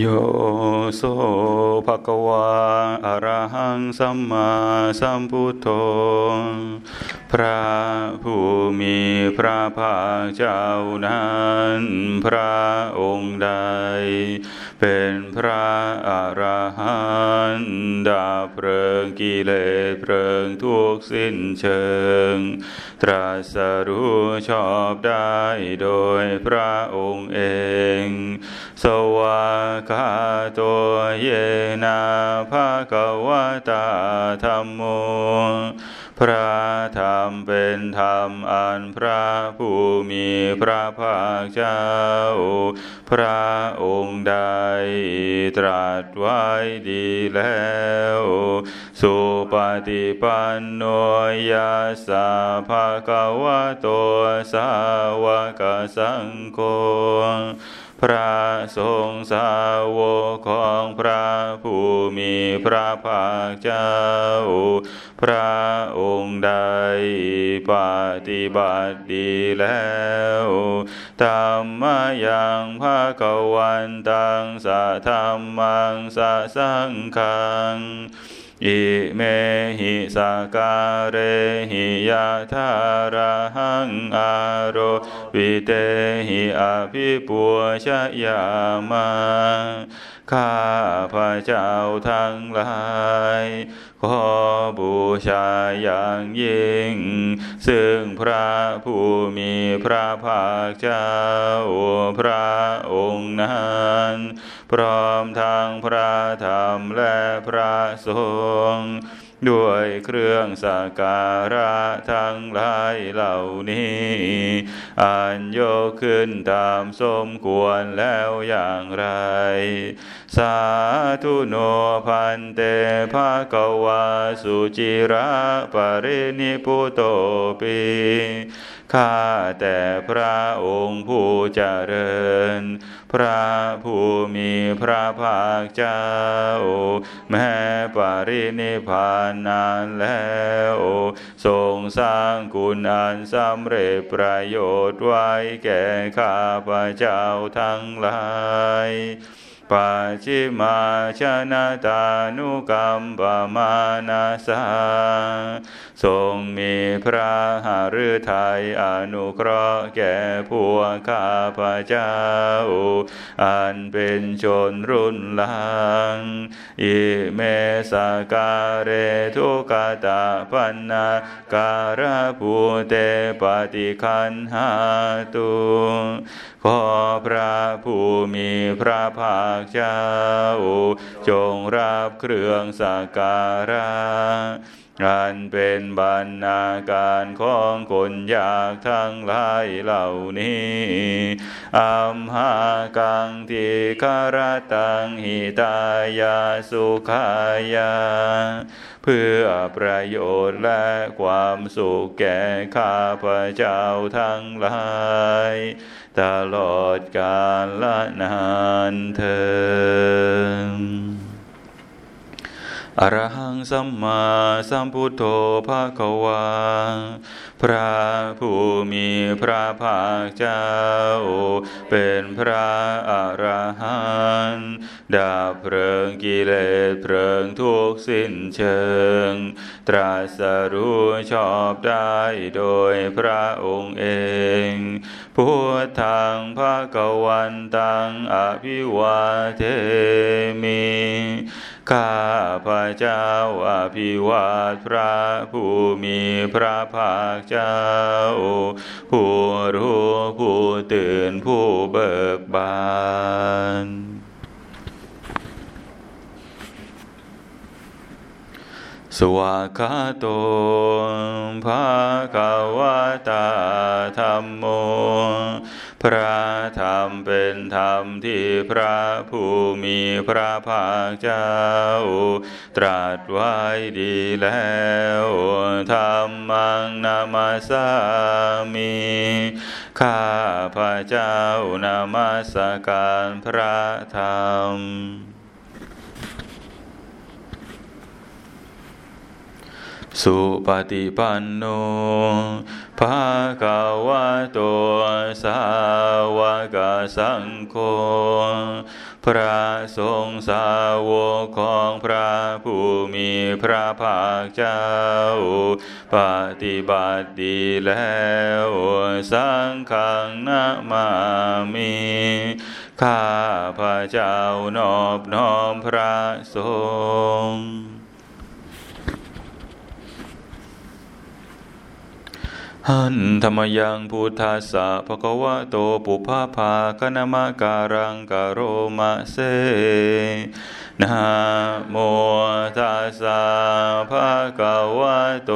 โยโสภะคะวาอะระหังสัมมาสัมพุทโธพระผู้มีพระภาคเจ้านั้น พระองค์ใด เป็นพระอระหันต์ดาเพลิงกิเลสเพลิงทุกสิ้นเชิง ตรัสรู้ชอบได้โดยพระองค์เอง สวากขาตัวเยนาภาควตาธรรมโม พระธรรมเป็นธรรมอันพระผู้มีพระภาคเจ้า พระองค์ใดตรัสไว้ดีแล้ว สุปฏิปันโนยัสสะภะคะวะโตสาวกสังโฆ พระทรงสาวกของพระผู้มีพระภาคเจ้า พระองค์ใดปฏิบัติดีแล้วธรรมยังภาควันตังสัทธรรมังสัสังขัง อิเมหิสการะหิยะทาระหังอาโรวิเตหิอภิปัวชยามาข้าพระเจ้าทั้งหลาย ขอบูชาอย่างยิ่ง ซึ่งพระผู้มีพระภาคเจ้าพระองค์นั้นพร้อมทั้งพระธรรมและพระสงฆ์ ด้วยเครื่องสักการะทั้งหลายเหล่านี้ อันยกขึ้นตามสมควรแล้วอย่างไร สาธุโนพันเตภาคาวาสุจิระปรินิพุโตปี ข้าแต่พระองค์ผู้เจริญ พระผู้มีพระภาคเจ้า แม้ปรินิพพานนานแล้ว ทรงสร้างคุณอันสำเร็จประโยชน์ไว้แก่ข้าพระเจ้าทั้งหลาย ปัจจิมาชนะตานุกรรมปมานาสาทรงมีพระหฤทัยอนุเคราะห์แก่พวกข้าพระเจ้า อันเป็นชนรุ่นหลัง อิเมสการเรทุกตาปันนาการะภูเตปฏิคันหาตุขอพระผู้มีพระภาคเจ้า จงรับเครื่องสักการะ อันเป็นบรรณาการของคนยากทั้งหลายเหล่านี้อัมหากังทิคารตังหิตายาสุขายา เพื่อประโยชน์และความสุขแก่ข้าพระเจ้าทั้งหลาย ตลอดกาลนานเทิน อรหังสัมมาสัมพุทโธภาควา พระผู้มีพระภาคเจ้า เป็นพระอรหันต์ดาเพลิงกิเลสเพลิงทุกสิ้นเชิง ตรัสรู้ชอบได้โดยพระองค์เอง พุทธังภาควันตังอภิวาเทมิ ข้าพระเจ้าอภิวาทพระผู้มีพระภาคเจ้า ผู้รู้ผู้ตื่นผู้เบิกบานสวากาโตภาคาวตาธรรมโม พระธรรมเป็นธรรมที่พระผู้มีพระภาคเจ้า ตรัสไว้ดีแล้วธรรมังนามาสามีข้าพระเจ้านามาสการพระธรรม สุปฏิปันโนภาคาวะโตสาวกสังโฆ พระสงฆ์สาวกของพระผู้มีพระภาคเจ้า ปฏิบัติดีแล้วสังฆังนามามิข้าพระเจ้านอบน้อมพระสงฆ์ หันธรรมยังพุทธาสะภะคะวะโตปุพาภาคณมะการังกโรมะเสนะโมทัสสะภะคะวะโต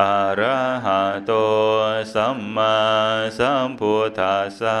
อะระหะโตสัมมาสัมพุทธัสสะ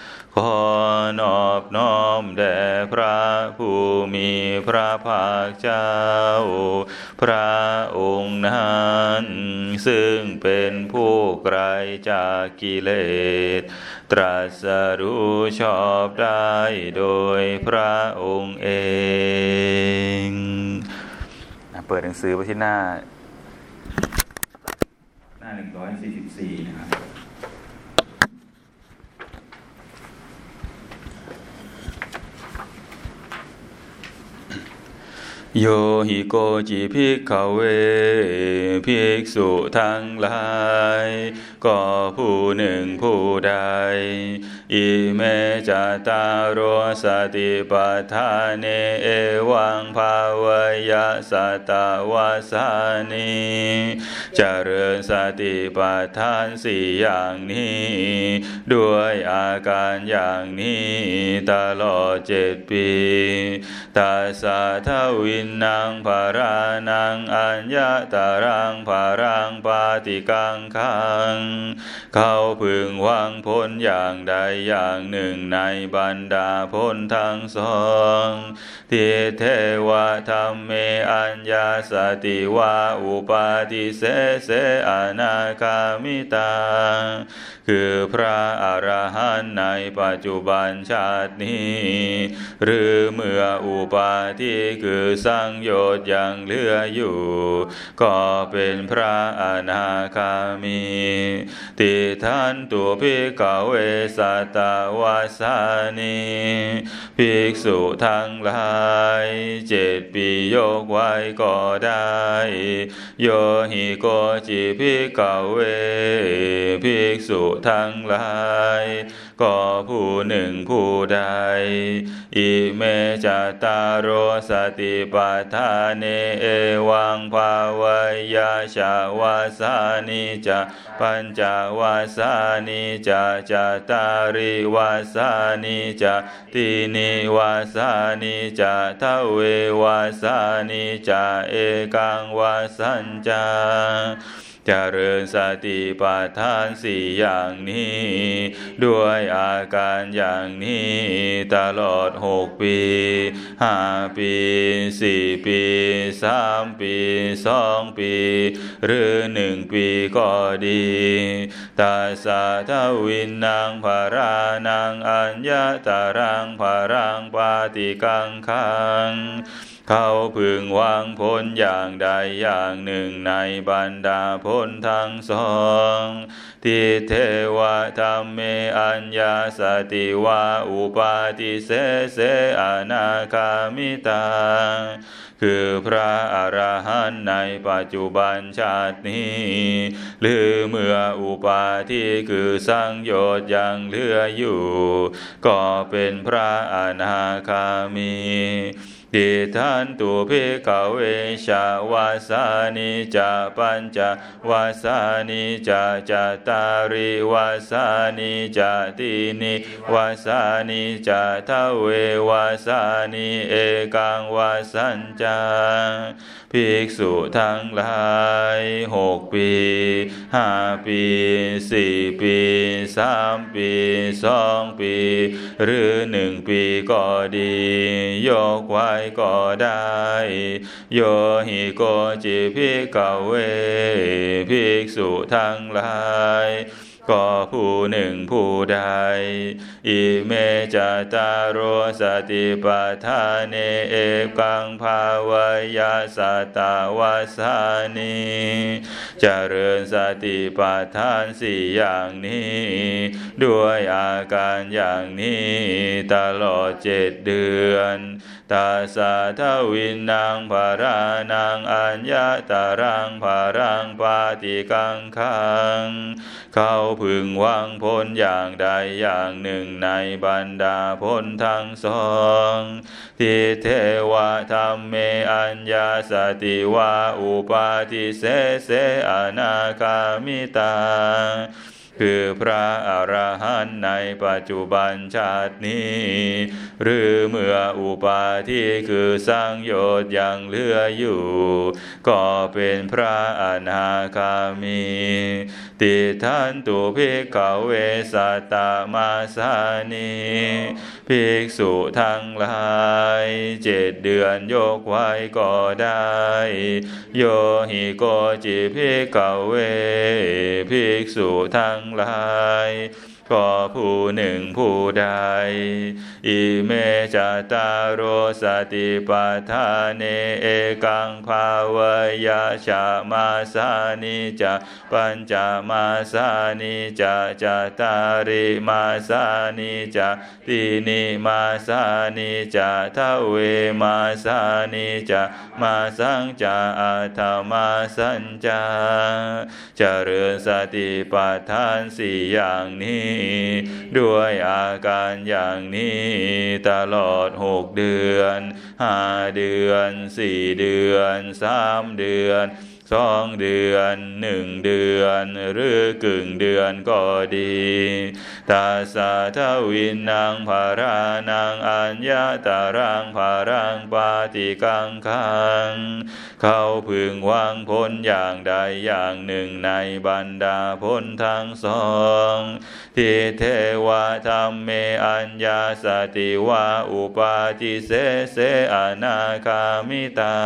ขอนอบน้อมแด่พระผู้มีพระภาคเจ้า พระองค์นั้นซึ่งเป็นผู้ไกลจากกิเลส ตรัสรู้ชอบได้โดยพระองค์เอง เปิดหนังสือไปที่หน้า หน้า 144 นะครับ โยหิโกจิภิกขเวภิกษุทั้งหลาย ก็ผู้หนึ่งผู้ใด อิเมจตารโรสติปัฏฐานเนเอวังภาวยะสตาวาสานีเจริญสติปัฏฐานสี่อย่างนี้ ด้วยอาการอย่างนี้ตลอดเจ็ดปีตาสาทวินนางภารานังอัญญาตารังภารังปาติกังคัง เขาพึงวางพ้นอย่างใดอย่างหนึ่งในบรรดาพ้นทั้งสองทิเทวธรรมเมอัญญาสติวาอุปาทิเสเสอนาคามิตา คือพระอรหันต์ในปัจจุบันชาตินี้ หรือเมื่ออุปาทิคือสังโยชน์ยังเหลืออยู่ ก็เป็นพระอนาคามี ติทันตุภิกขเวสัตวาสานีภิกษุทั้งหลาย เจ็ดปียกไว้ก็ได้ โยหิโกจิภิกขเวภิกษุทั้งหลายก็ผู้หนึ่งผู้ใด อิเมจตารโรสติปัฏฐานเนเอวังภาวยาชาวาสานิจะปัญจวาสานิจะจตาริวาสานิจะตินิวาสานิจะทเววาสานิจะเอกังวาสัญจา เจริญสติปัฏฐานสี่อย่างนี้ ด้วยอาการอย่างนี้ ตลอดหกปีห้าปีสี่ปีสามปีสองปี หรือหนึ่งปีก็ดีตาสาทวินนางภารานังอัญญาตารังภารังปาติกังคัง เขาพึงวางพ้นอย่างใดอย่างหนึ่งในบรรดาพ้นทั้งสองทิเทวะธรรมเมอัญญาสติวาอุปาทิเสเสอนาคามิตา คือพระอรหันต์ในปัจจุบันชาตินี้ หรือเมื่ออุปาทิคือสังโยชน์ยังเหลืออยู่ ก็เป็นพระอนาคามี ดิทันตุภิกเวชาวาสานิจะปัญจวาสานิจะจตาริวาสานิจะตินิวาสานิจะทเววาสานิเอกังวาสัญจาภิกษุทั้งหลายหกปีห้าปีสี่ปีสามปีสองปี หรือหนึ่งปีก็ดี ยกไว้ก็ได้ โยหิโกจิ ภิกขเว ภิกษุทั้งหลายก็ผู้หนึ่งผู้ใด อิเม จัตตาโรสติปัฏฐาเนเอวังภาเวยยะ สัตตะ วัสสานิ เจริญสติปัฏฐานสี่อย่างนี้ ด้วยอาการอย่างนี้ตลอดเจ็ดเดือน ตาสาทวินนางภารานังอัญญาตารังภารังปาติกังคัง เขาพึงวางพ้นอย่างใดอย่างหนึ่งในบรรดาพ้นทั้งสองทิเทวะธรรมเมอัญญาสติวาอุปาทิเสเสอนาคามิตา คือพระอรหันต์ในปัจจุบันชาตินี้ หรือเมื่ออุปาทิคือสร้างโยชน์ยังเหลืออยู่ ก็เป็นพระอนาคามี ติทันตุภิกขเวสัตตมาสานีภิกษุทั้งหลายเจ็ดเดือนยกไว้ก็ได้ โยหิโกจิภิกขเวภิกษุทั้งหลาย ก็ผู้หนึ่งผู้ใด อิเม จัตตาโรสติปัฏฐาเนเอวังภาเวยยะ ฉะ มาสานิจะปัญจะ มาสานิจะ จัตตาริมาสานิจะตินิมาสานิจะทเวมาสานิจะมาสังจะอัตมาสัญจาเจริญสติปัฏฐานสี่อย่างนี้ด้วยอาการอย่างนี้ตลอดหกเดือนห้าเดือนสี่เดือนสามเดือน สองเดือนหนึ่งเดือน หรือกึ่งเดือนก็ดีตาสาทวินนางภารานังอัญญาตารังภารังปาติกังคัง เขาพึงวางพ้นอย่างใดอย่างหนึ่งในบรรดาพ้นทั้งสองทิเทวะธรรมเมอัญญาสติวาอุปาทิเสเสอนาคามิตา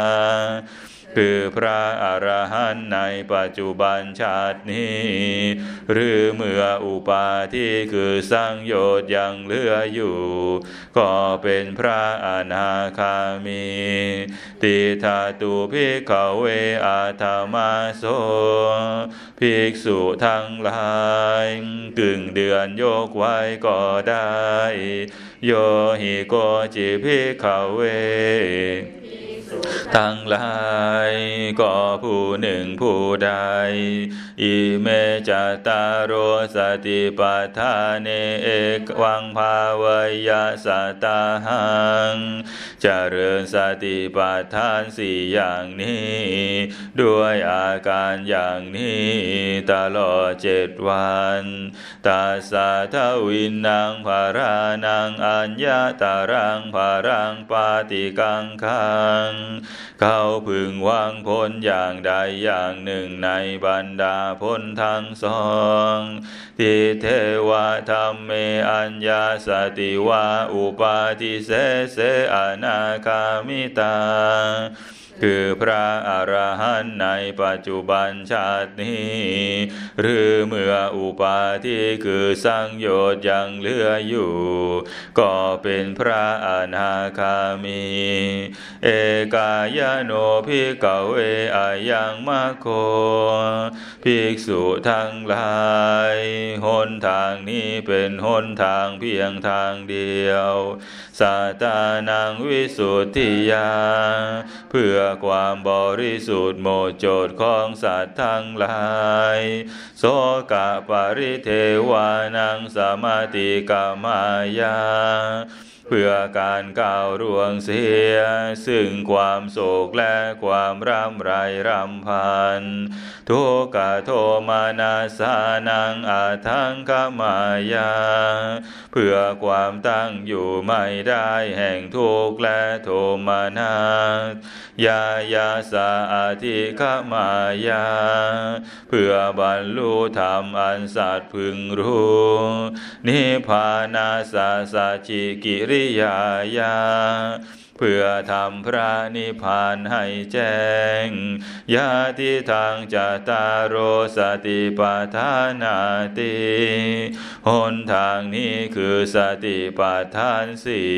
คือพระอรหันต์ในปัจจุบันชาตินี้ หรือเมื่ออุปาที่คือสังโยชน์ยังเหลืออยู่ ก็เป็นพระอนาคามีติทาตุภิกเวอาธามาโสภิกษุทั้งหลายกึ่งเดือนโยกไว้ก็ได้ โยหิโกจิภิกเว ทั้งหลายก็ผู้หนึ่งผู้ใด อิเมจตารโรสติปัฏฐานเนเอกวังภาวยาสตาหังเจริญสติปัฏฐานสี่อย่างนี้ ด้วยอาการอย่างนี้ตลอดเจ็ดวันตาสาทวินนางภารานังอัญญาตารังภารังปาติกังคัง เขาพึงวางพ้นอย่างใดอย่างหนึ่งในบรรดาพ้นทั้งสองทิเทวะธรรมเมอัญญาสติวาอุปาทิเสเสอนาคามิตา คือพระอรหันต์ในปัจจุบันชาตินี้ หรือเมื่ออุปาทิคือสังโยชน์ยังเหลืออยู่ ก็เป็นพระอนาคามี เอกายโนภิกเวอายังมะโคภิกษุทั้งหลายหนทางนี้เป็นหนทางเพียงทางเดียวสัตานังวิสุทธิยา เพื่อความบริสุทธิ์หมดจดของสัตว์ทั้งหลาย โสกะปริเทวานังสมาติกามายา เพื่อการก้าวร่วงเสีย ซึ่งความโศกและความร่ำไรรำพัน ทุกขโทมานาสานังอาทังขมายา เพื่อความตั้งอยู่ไม่ได้แห่งทุกข์และโทมานา ยายาสาอาทิขมายา เพื่อบรรลุธรรมอันสัตว์พึงรู้ นิพพานาสาสาจิกิริริยายา เพื่อทำพระนิพพานให้แจ้ง ยาทิทางจตารโรสติปัฏฐานาติหนทางนี้คือสติปัฏฐานสี่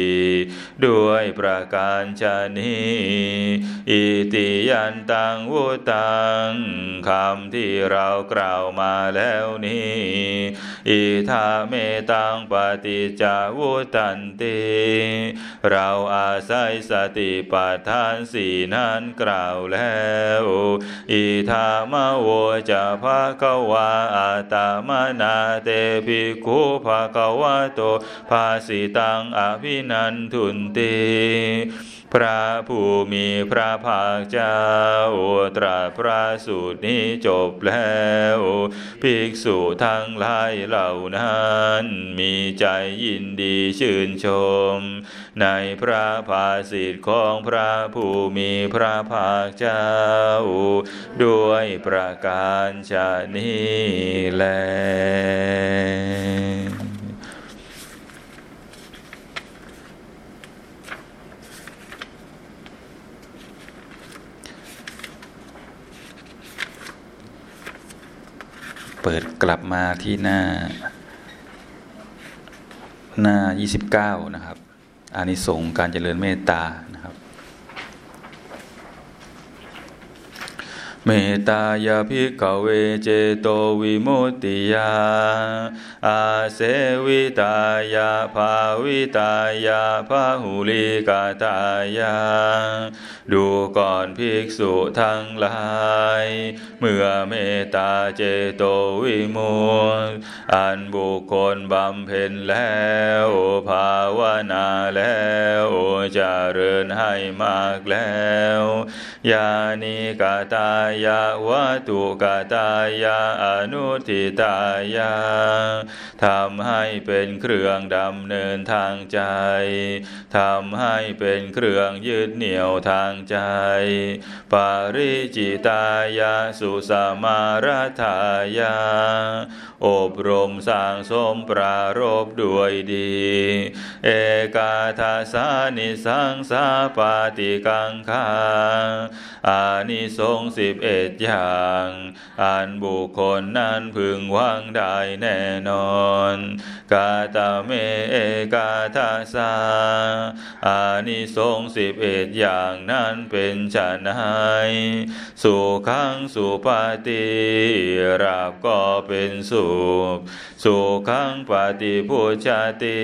ด้วยประการชนีอิติยันตังวุตังคำที่เรากล่าวมาแล้วนี้อิทาเมตังปฏิจาวุตันติเราอาศัยสติปัฏฐานสี่นั้นกล่าวแล้ว อิธามโวจะภะควาอาตามนาเตภิกขุภะควะโตภาสิตังอภินันทุนติ พระผู้มีพระภาคเจ้าตรัสพระสูตรนี้จบแล้ว ภิกษุทั้งหลายเหล่านั้นมีใจยินดีชื่นชม ในพระภาสิทธิของพระผู้มีพระภาคเจ้า ด้วยประการชนี้แล ปิดกลับมาที่หน้า หน้า 29 นะครับ อานิสงส์การเจริญเมตตานะครับ เมตายาภิกเวเจโตวิมุตติยา อาเสวิตายาภาวิตายาภาหุลิกาตายา ดูก่อนภิกษุทั้งหลาย เมื่อเมตตาเจโตวิมุตอันบุคคลบำเพ็ญแล้วภาวนาแล้วจะเริญให้มากแล้ว ยานิกาตายาวัตุกตายาอนุทิตายาทำให้เป็นเครื่องดำเนินทางใจทำให้เป็นเครื่องยึดเหนี่ยวทางใจ ปาริจิตายาสุสมารทายาอบรมสร้างสมปรารบด้วยดี เอกาทาสานิสังสาปาติกังคาอานิสงสิบเอ็ดอย่าง อันบุคคลนั้นพึงวังได้แน่นอน กาตาเมเอกาทาสาอานิสงสิบเอ็ดอย่างนั้นเป็นฉันให้สุขังสุปฏิราบก็เป็นสุขสุขังปฏิพุชาติ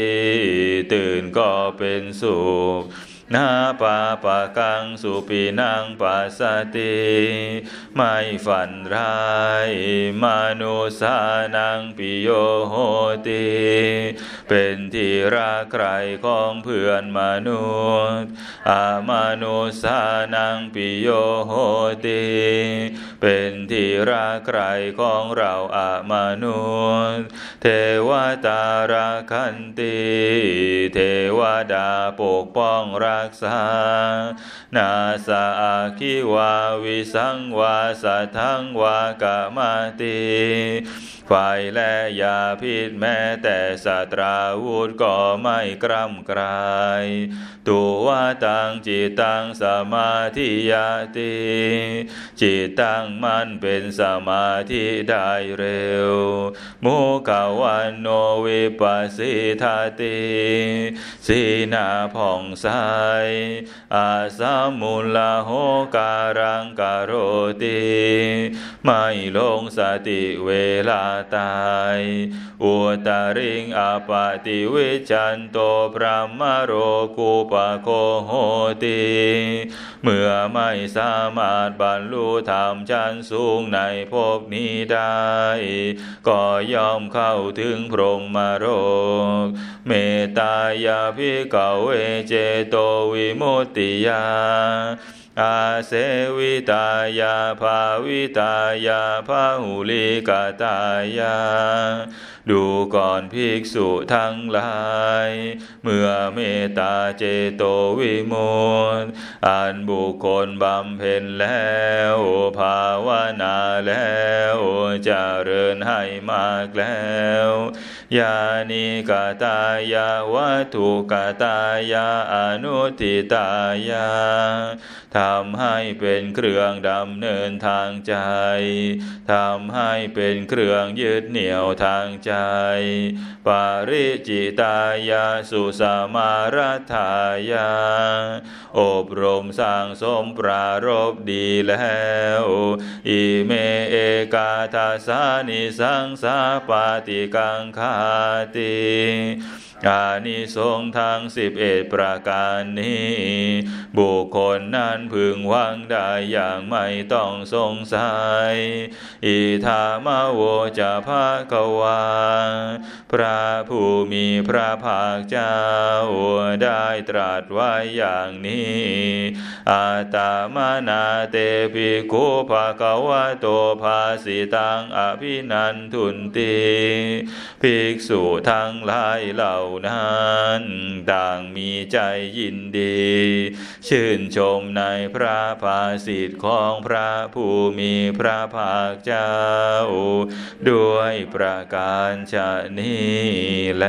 ตื่นก็เป็นสุข นาปาปะกังสุปีนังปัสสติไม่ฝันร้ายมนุสานังปิโยโหติเป็นที่รักใครของเพื่อนมนุษย์ อามนุสานังปิโยโหติเป็นที่รักใครของเราอามนุษย์ เทวตาราคันติเทวดาปกป้องรักกษา นาสาคิวาวิสังวาสทังวากามาติไฟและยาพิษแม้แต่สัตราวุธก็ไม่กร่ำกรายตัวตังจิตตังสมาธิยาติจิตตั้งมันเป็นสมาธิได้เร็ว มุกาวันโนวิปัสสิทาติสีนาผ่องใสอาสามุลาโหการังการโรติไม่ลงสติเวลาตาย อุตริงอาปติวิจันโตพระมโรกุปโคโหติ เมื่อไม่สามารถบรรลุธรรมชั้นสูงในภพนี้ได้ ก็ยอมเข้าถึงพรหมโรก เมตายาภิกเวเจโตวิมุตติยา อาเสวิตายาภาวิตายาภาหุลิกาตายา ดูก่อนภิกษุทั้งหลาย เมื่อเมตตาเจโตวิมุตติอันบุคคลบำเพ็ญแล้วภาวนาแล้วจะเริญให้มากแล้วยานิกาตายาวัตถุกาตายาอนุติตายาทำให้เป็นเครื่องดำเนินทางใจทำให้เป็นเครื่องยึดเหนี่ยวทางใจ ปาริจิตายาสุสมารทายา อบรมสร้างสมปรารบดีแล้ว อิเมเอกาทาสานิสังสาปาติกังคาติ อานิสงส์ทั้งสิบเอ็ดประการนี้ บุคคลนั้นพึงวังได้อย่างไม่ต้องสงสัย อิธามาโวจะภาควา พระผู้มีพระภาคเจ้าได้ตรัสไว้อย่างนี้ อาตามานาเตปิโคภาควะโตภาสิตังอภินันทุนตีภิกษุทั้งหลายเหล่านั้นต่างมีใจยินดี ชื่นชมในพระภาสิทธิของพระผู้มีพระภาคเจ้า ด้วยประการชนี้แล